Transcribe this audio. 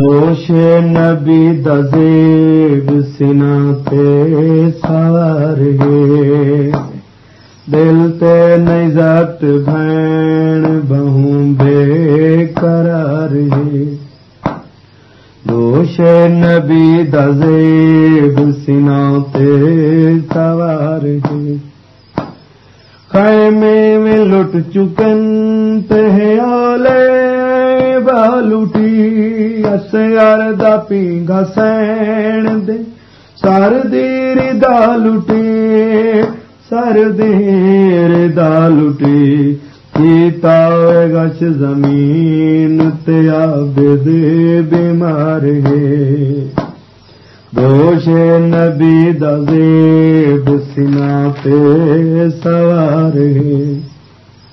دوش نبی دزیب سنا تے سار گے دل تے نزت بھین بہوں بے قرار گے دوش نبی دزیب سنا تے سوار گے خیمے میں لٹ چکن تے آلے بالوٹی اسیار دا پینگا سین دے سر دیر دا لٹی سر دیر دا لٹی کیتا گش زمین تے آبد بیمار ہے دوش نبی دا زیب سنا پہ سوار ہے